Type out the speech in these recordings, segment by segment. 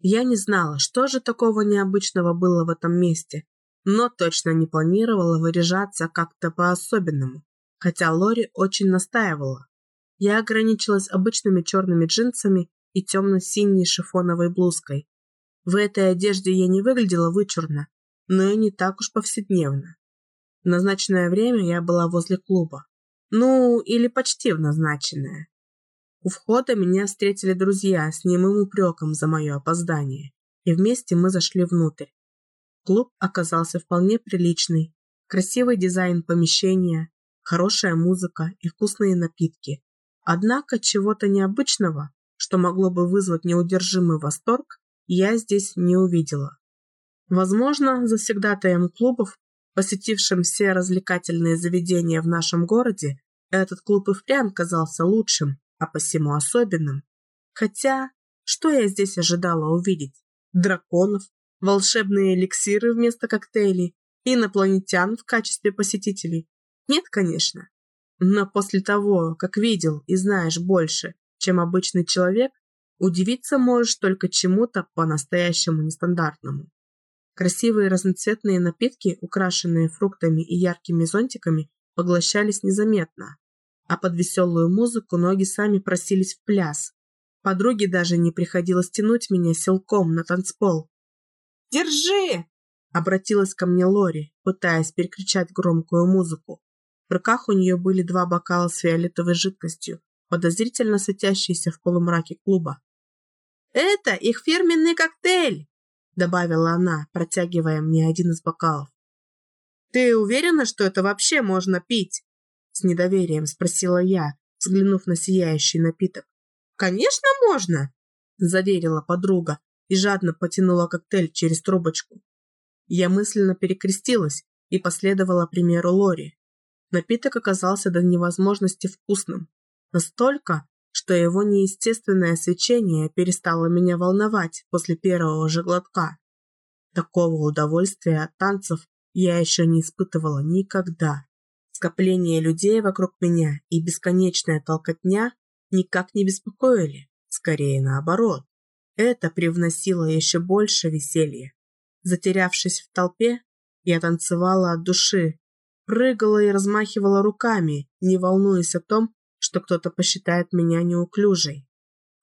Я не знала, что же такого необычного было в этом месте, но точно не планировала выряжаться как-то по-особенному, хотя Лори очень настаивала. Я ограничилась обычными черными джинсами и темно-синей шифоновой блузкой. В этой одежде я не выглядела вычурно, но и не так уж повседневно. В назначенное время я была возле клуба. Ну, или почти в назначенное. У входа меня встретили друзья с немым упреком за мое опоздание, и вместе мы зашли внутрь. Клуб оказался вполне приличный. Красивый дизайн помещения, хорошая музыка и вкусные напитки. Однако чего-то необычного, что могло бы вызвать неудержимый восторг, я здесь не увидела. Возможно, завсегдатаем клубов, посетившим все развлекательные заведения в нашем городе, этот клуб и впрямь казался лучшим, а посему особенным. Хотя, что я здесь ожидала увидеть? Драконов, волшебные эликсиры вместо коктейлей, инопланетян в качестве посетителей? Нет, конечно. Но после того, как видел и знаешь больше, чем обычный человек, удивиться можешь только чему-то по-настоящему нестандартному. Красивые разноцветные напитки, украшенные фруктами и яркими зонтиками, поглощались незаметно, а под веселую музыку ноги сами просились в пляс. Подруге даже не приходилось тянуть меня силком на танцпол. «Держи!» — обратилась ко мне Лори, пытаясь перекричать громкую музыку. В руках у нее были два бокала с фиолетовой жидкостью, подозрительно светящиеся в полумраке клуба. «Это их фирменный коктейль!» — добавила она, протягивая мне один из бокалов. «Ты уверена, что это вообще можно пить?» С недоверием спросила я, взглянув на сияющий напиток. «Конечно можно!» Заверила подруга и жадно потянула коктейль через трубочку. Я мысленно перекрестилась и последовала примеру Лори. Напиток оказался до невозможности вкусным. Настолько, что его неестественное свечение перестало меня волновать после первого же глотка. Такого удовольствия от танцев я еще не испытывала никогда. Скопление людей вокруг меня и бесконечная толкотня никак не беспокоили, скорее наоборот. Это привносило еще больше веселья. Затерявшись в толпе, я танцевала от души, прыгала и размахивала руками, не волнуясь о том, что кто-то посчитает меня неуклюжей.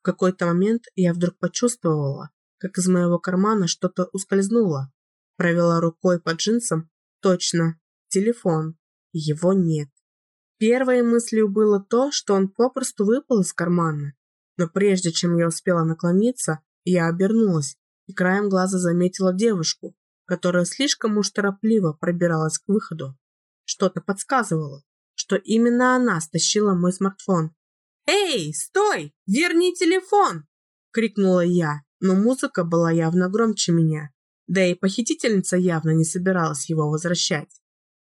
В какой-то момент я вдруг почувствовала, как из моего кармана что-то ускользнуло. Провела рукой по джинсам. Точно, телефон. Его нет. Первой мыслью было то, что он попросту выпал из кармана. Но прежде чем я успела наклониться, я обернулась и краем глаза заметила девушку, которая слишком уж торопливо пробиралась к выходу. Что-то подсказывало, что именно она стащила мой смартфон. «Эй, стой! Верни телефон!» — крикнула я, но музыка была явно громче меня, да и похитительница явно не собиралась его возвращать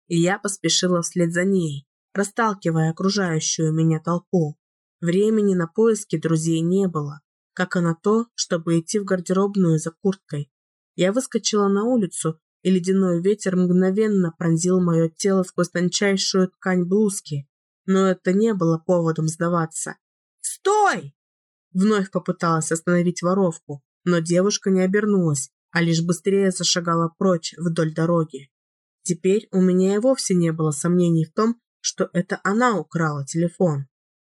и я поспешила вслед за ней, расталкивая окружающую меня толпу. Времени на поиски друзей не было, как и на то, чтобы идти в гардеробную за курткой. Я выскочила на улицу, и ледяной ветер мгновенно пронзил мое тело сквозь тончайшую ткань блузки. Но это не было поводом сдаваться. «Стой!» Вновь попыталась остановить воровку, но девушка не обернулась, а лишь быстрее зашагала прочь вдоль дороги. Теперь у меня и вовсе не было сомнений в том, что это она украла телефон.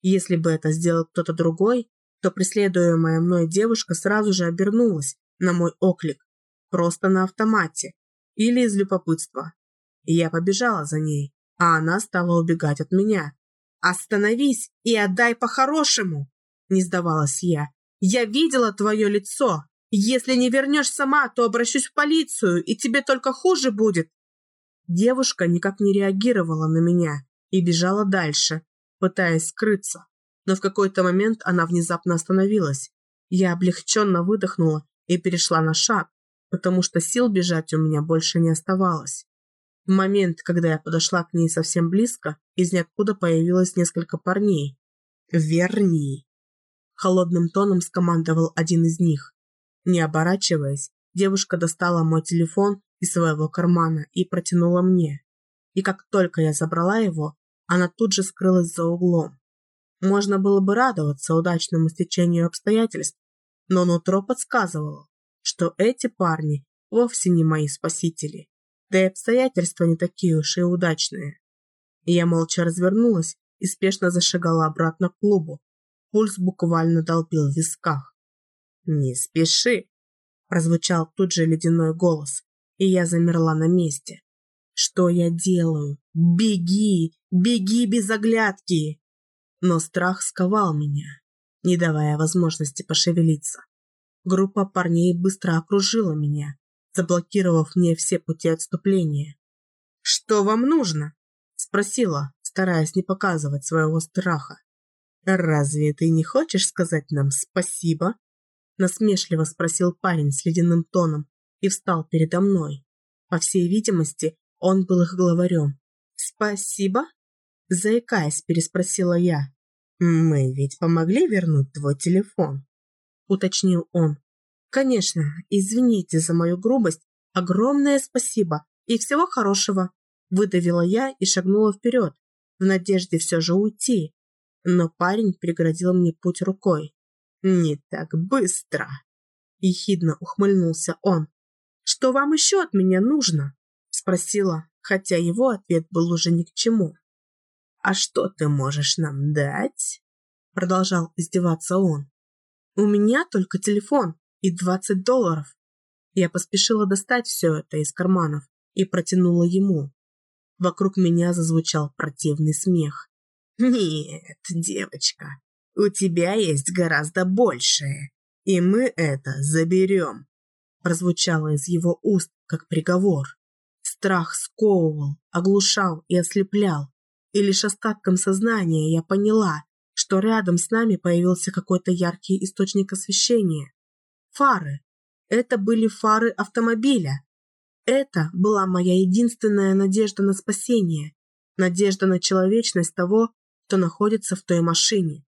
Если бы это сделал кто-то другой, то преследуемая мной девушка сразу же обернулась на мой оклик, просто на автомате или из любопытства. И я побежала за ней, а она стала убегать от меня. «Остановись и отдай по-хорошему!» Не сдавалась я. «Я видела твое лицо! Если не вернешь сама, то обращусь в полицию, и тебе только хуже будет!» Девушка никак не реагировала на меня и бежала дальше, пытаясь скрыться. Но в какой-то момент она внезапно остановилась. Я облегченно выдохнула и перешла на шаг, потому что сил бежать у меня больше не оставалось. В момент, когда я подошла к ней совсем близко, из ниоткуда появилось несколько парней. «Верни!» Холодным тоном скомандовал один из них. Не оборачиваясь, девушка достала мой телефон из своего кармана и протянула мне. И как только я забрала его, она тут же скрылась за углом. Можно было бы радоваться удачному стечению обстоятельств, но нутро подсказывало, что эти парни вовсе не мои спасители, да и обстоятельства не такие уж и удачные. Я молча развернулась и спешно зашагала обратно к клубу. Пульс буквально долбил в висках. «Не спеши!» – прозвучал тут же ледяной голос, и я замерла на месте. «Что я делаю? Беги! Беги без оглядки!» Но страх сковал меня, не давая возможности пошевелиться. Группа парней быстро окружила меня, заблокировав мне все пути отступления. «Что вам нужно?» – спросила, стараясь не показывать своего страха. «Разве ты не хочешь сказать нам спасибо?» Насмешливо спросил парень с ледяным тоном и встал передо мной. По всей видимости, он был их главарем. «Спасибо?» Заикаясь, переспросила я. «Мы ведь помогли вернуть твой телефон?» Уточнил он. «Конечно, извините за мою грубость. Огромное спасибо и всего хорошего!» Выдавила я и шагнула вперед, в надежде все же уйти. Но парень преградил мне путь рукой. «Не так быстро!» Ехидно ухмыльнулся он. «Что вам еще от меня нужно?» Спросила, хотя его ответ был уже ни к чему. «А что ты можешь нам дать?» Продолжал издеваться он. «У меня только телефон и двадцать долларов». Я поспешила достать все это из карманов и протянула ему. Вокруг меня зазвучал противный смех. «Нет, девочка, у тебя есть гораздо большее, и мы это заберем», прозвучало из его уст, как приговор. Страх сковывал, оглушал и ослеплял, и лишь остатком сознания я поняла, что рядом с нами появился какой-то яркий источник освещения. Фары. Это были фары автомобиля, это была моя единственная надежда на спасение, надежда на человечность того, кто находится в той машине.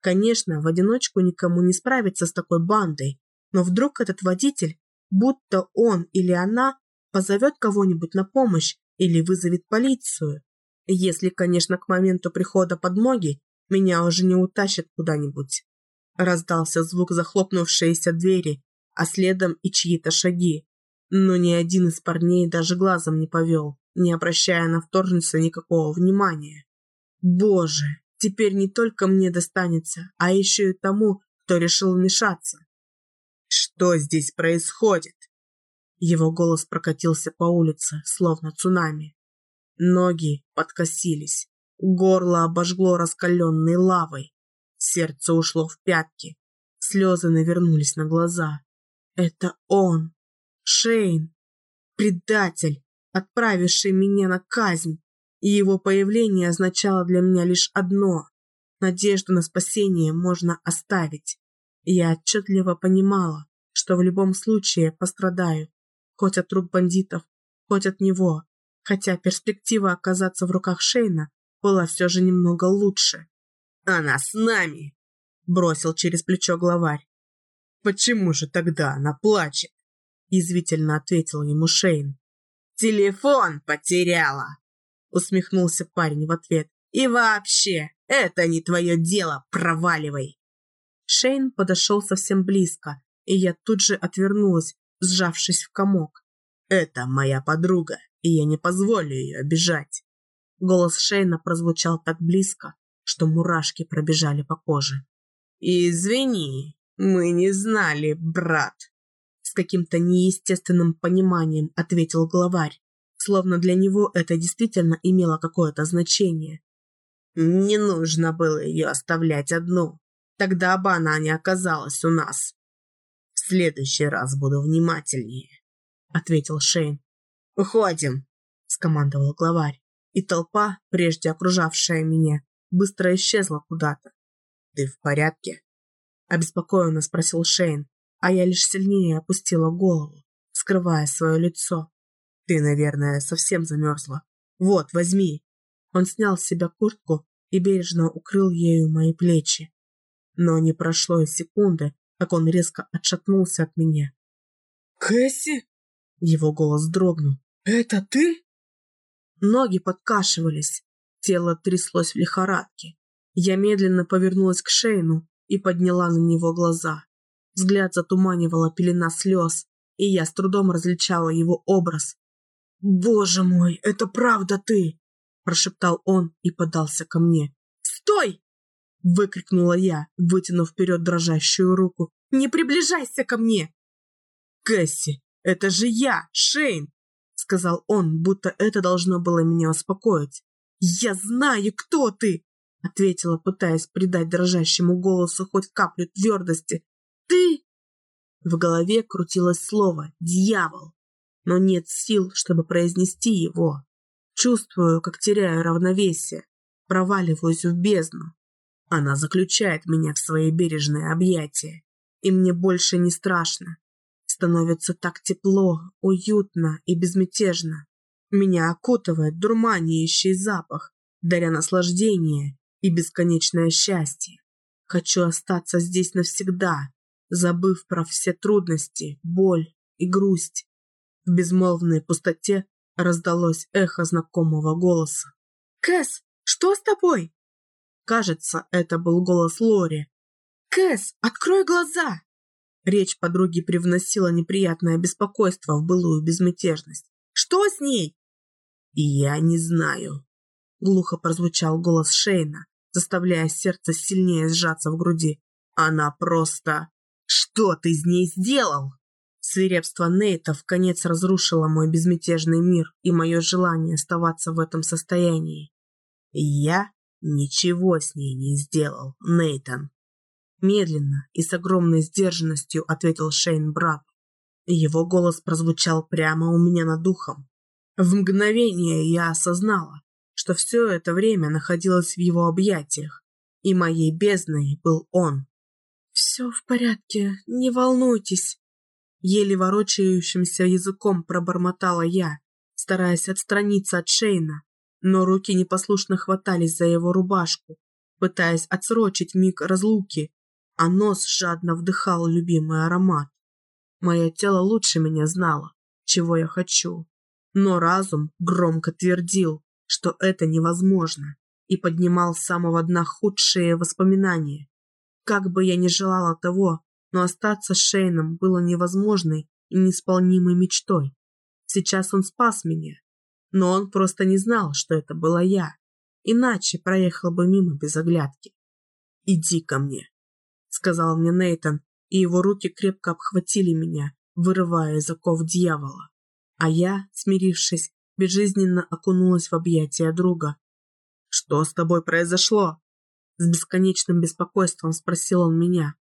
Конечно, в одиночку никому не справиться с такой бандой, но вдруг этот водитель, будто он или она, позовет кого-нибудь на помощь или вызовет полицию. Если, конечно, к моменту прихода подмоги меня уже не утащат куда-нибудь. Раздался звук захлопнувшейся двери, а следом и чьи-то шаги но ни один из парней даже глазом не повел, не обращая на вторженца никакого внимания. Боже, теперь не только мне достанется, а еще и тому, кто решил вмешаться. Что здесь происходит? Его голос прокатился по улице, словно цунами. Ноги подкосились, горло обожгло раскаленной лавой, сердце ушло в пятки, слезы навернулись на глаза. Это он, Шейн, предатель, отправивший меня на казнь, и его появление означало для меня лишь одно – надежду на спасение можно оставить. я отчетливо понимала, что в любом случае пострадаю, хоть от рук бандитов, хоть от него, хотя перспектива оказаться в руках Шейна была все же немного лучше. «Она с нами!» – бросил через плечо главарь. «Почему же тогда она плачет?» Язвительно ответил ему Шейн. «Телефон потеряла!» Усмехнулся парень в ответ. «И вообще, это не твое дело, проваливай!» Шейн подошел совсем близко, и я тут же отвернулась, сжавшись в комок. «Это моя подруга, и я не позволю ее обижать!» Голос Шейна прозвучал так близко, что мурашки пробежали по коже. «Извини, мы не знали, брат!» с каким-то неестественным пониманием ответил главарь, словно для него это действительно имело какое-то значение. Не нужно было ее оставлять одну, тогда бы она не оказалась у нас. Следующий раз буду внимательнее, ответил Шейн. Уходим, скомандовал главарь, и толпа, прежде окружавшая меня, быстро исчезла куда-то. Ты в порядке? обеспокоенно спросил Шейн, а я лишь сильнее опустила голову, скрывая свое лицо. «Ты, наверное, совсем замерзла. Вот, возьми!» Он снял с себя куртку и бережно укрыл ею мои плечи. Но не прошло и секунды, как он резко отшатнулся от меня. «Кэсси?» Его голос дрогнул. «Это ты?» Ноги подкашивались, тело тряслось в лихорадке. Я медленно повернулась к Шейну и подняла на него глаза. Взгляд затуманивала пелена слез, и я с трудом различала его образ. «Боже мой, это правда ты!» прошептал он и подался ко мне. «Стой!» Выкрикнула я, вытянув вперед дрожащую руку. «Не приближайся ко мне!» «Кэсси, это же я, Шейн!» сказал он, будто это должно было меня успокоить. «Я знаю, кто ты!» ответила, пытаясь придать дрожащему голосу хоть каплю твердости. «Ты...» В голове крутилось слово «дьявол», но нет сил, чтобы произнести его. Чувствую, как теряю равновесие, проваливаюсь в бездну. Она заключает меня в свои бережные объятия, и мне больше не страшно. Становится так тепло, уютно и безмятежно. Меня окутывает дурманящий запах, даря наслаждение и бесконечное счастье. Хочу остаться здесь навсегда, забыв про все трудности, боль и грусть. В безмолвной пустоте раздалось эхо знакомого голоса. «Кэс, что с тобой?» Кажется, это был голос Лори. «Кэс, открой глаза!» Речь подруги привносила неприятное беспокойство в былую безмятежность. «Что с ней?» «Я не знаю», — глухо прозвучал голос Шейна, заставляя сердце сильнее сжаться в груди. «Она просто...» «Что ты с ней сделал?» Свирепство Нейта в конец разрушило мой безмятежный мир и мое желание оставаться в этом состоянии. Я ничего с ней не сделал, Нейтан. Медленно и с огромной сдержанностью ответил Шейн брат. Его голос прозвучал прямо у меня над духом. В мгновение я осознала, что все это время находилась в его объятиях, и моей бездной был он. «Все в порядке, не волнуйтесь», — еле ворочающимся языком пробормотала я, стараясь отстраниться от Шейна, но руки непослушно хватались за его рубашку, пытаясь отсрочить миг разлуки, а нос жадно вдыхал любимый аромат. Мое тело лучше меня знало, чего я хочу, но разум громко твердил, что это невозможно, и поднимал с самого дна худшие воспоминания. Как бы я ни желала того, но остаться с Шейном было невозможной и неисполнимой мечтой. Сейчас он спас меня, но он просто не знал, что это была я, иначе проехал бы мимо без оглядки. «Иди ко мне», — сказал мне Нейтон, и его руки крепко обхватили меня, вырывая из оков дьявола. А я, смирившись, безжизненно окунулась в объятия друга. «Что с тобой произошло?» С бесконечным беспокойством спросил он меня.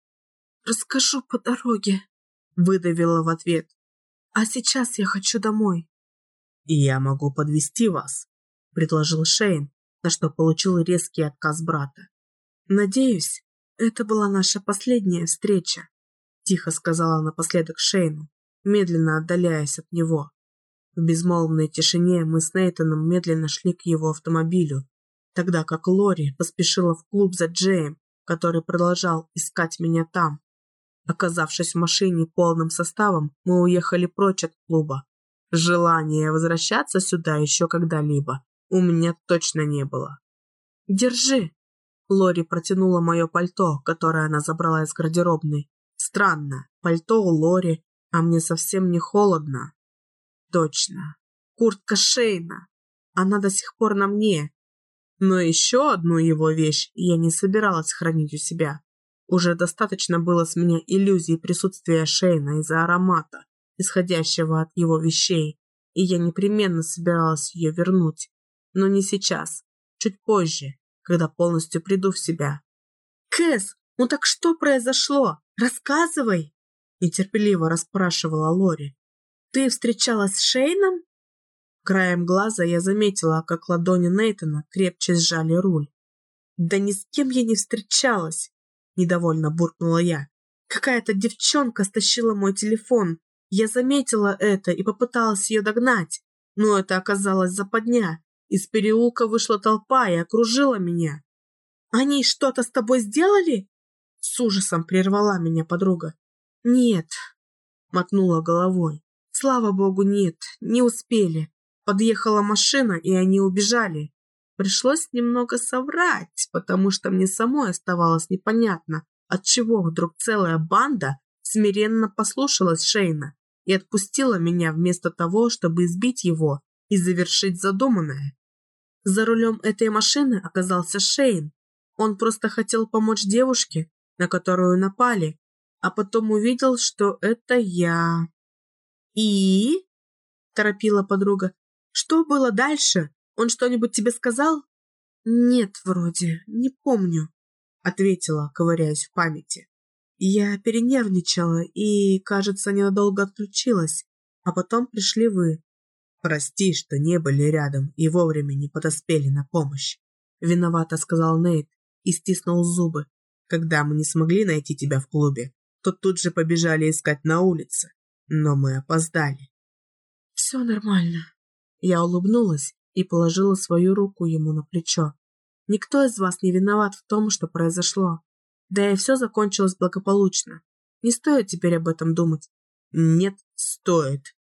«Расскажу по дороге», — выдавила в ответ. «А сейчас я хочу домой». «И я могу подвести вас», — предложил Шейн, на что получил резкий отказ брата. «Надеюсь, это была наша последняя встреча», — тихо сказала напоследок Шейну, медленно отдаляясь от него. В безмолвной тишине мы с Нейтаном медленно шли к его автомобилю, тогда как Лори поспешила в клуб за Джеем, который продолжал искать меня там. Оказавшись в машине полным составом, мы уехали прочь от клуба. Желания возвращаться сюда еще когда-либо у меня точно не было. «Держи!» Лори протянула мое пальто, которое она забрала из гардеробной. Странно, пальто у Лори, а мне совсем не холодно. Точно, куртка Шейна. Она до сих пор на мне, но еще одну его вещь я не собиралась хранить у себя. Уже достаточно было с меня иллюзии присутствия Шейна из-за аромата, исходящего от его вещей, и я непременно собиралась ее вернуть. Но не сейчас, чуть позже, когда полностью приду в себя. «Кэс, ну так что произошло? Рассказывай!» нетерпеливо расспрашивала Лори. «Ты встречалась с Шейном?» Краем глаза я заметила, как ладони Нейтона крепче сжали руль. «Да ни с кем я не встречалась!» – недовольно буркнула я. «Какая-то девчонка стащила мой телефон. Я заметила это и попыталась ее догнать, но это оказалось западня. Из переулка вышла толпа и окружила меня. «Они что-то с тобой сделали?» С ужасом прервала меня подруга. «Нет», — мотнула головой. «Слава богу, нет, не успели. Подъехала машина, и они убежали. Пришлось немного соврать, потому что мне самой оставалось непонятно, отчего вдруг целая банда смиренно послушалась Шейна и отпустила меня вместо того, чтобы избить его и завершить задуманное. За рулем этой машины оказался Шейн. Он просто хотел помочь девушке, на которую напали, а потом увидел, что это я. «И?» – торопила подруга. «Что было дальше? Он что-нибудь тебе сказал?» «Нет, вроде, не помню», – ответила, ковыряясь в памяти. Я перенервничала и, кажется, ненадолго отключилась, а потом пришли вы. Прости, что не были рядом и вовремя не подоспели на помощь. Виновато сказал Нейт и стиснул зубы. Когда мы не смогли найти тебя в клубе, то тут же побежали искать на улице. Но мы опоздали. Все нормально. Я улыбнулась и положила свою руку ему на плечо. Никто из вас не виноват в том, что произошло. Да и все закончилось благополучно. Не стоит теперь об этом думать. Нет, стоит,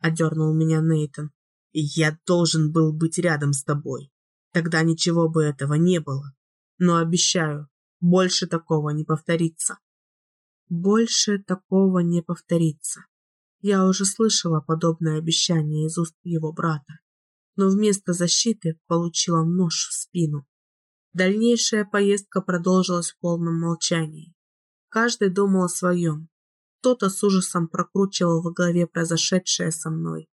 одернул меня Нейтон. Я должен был быть рядом с тобой. Тогда ничего бы этого не было. Но обещаю, больше такого не повторится. Больше такого не повторится. Я уже слышала подобное обещание из уст его брата, но вместо защиты получила нож в спину. Дальнейшая поездка продолжилась в полном молчании. Каждый думал о своем. Кто-то с ужасом прокручивал в голове произошедшее со мной.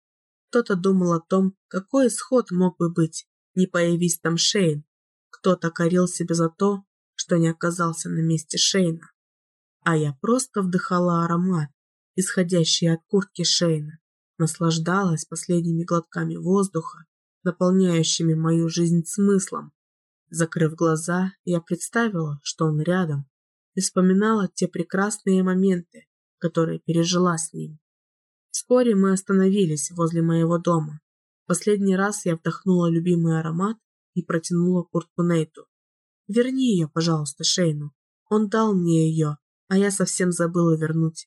Кто-то думал о том, какой исход мог бы быть, не появись там Шейн. Кто-то корил себя за то, что не оказался на месте Шейна. А я просто вдыхала аромат, исходящий от куртки Шейна, наслаждалась последними глотками воздуха, наполняющими мою жизнь смыслом, Закрыв глаза, я представила, что он рядом, и вспоминала те прекрасные моменты, которые пережила с ним. Вскоре мы остановились возле моего дома. Последний раз я вдохнула любимый аромат и протянула куртку Нейту. «Верни ее, пожалуйста, Шейну. Он дал мне ее, а я совсем забыла вернуть».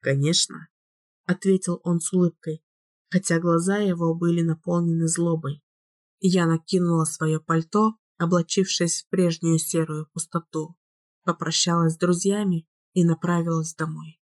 «Конечно», — ответил он с улыбкой, хотя глаза его были наполнены злобой. Я накинула свое пальто облачившись в прежнюю серую пустоту, попрощалась с друзьями и направилась домой.